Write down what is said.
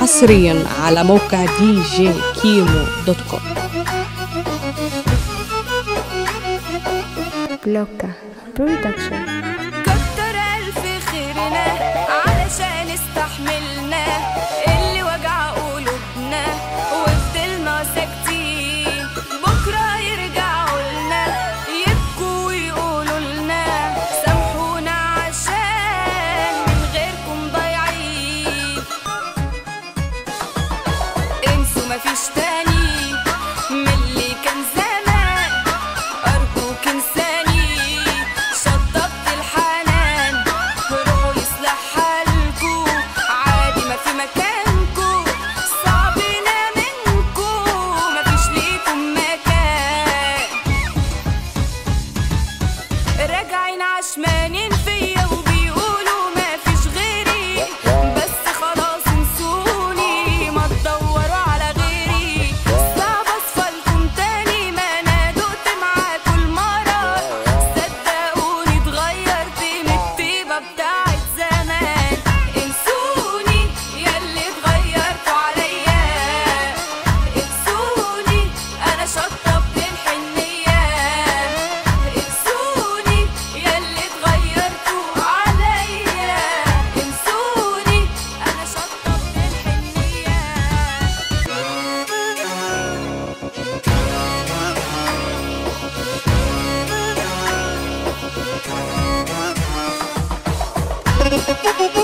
حصريا على موقع دي جي كيمو دوت كوم. بلوكا. برودكشن. nice man. Thank you.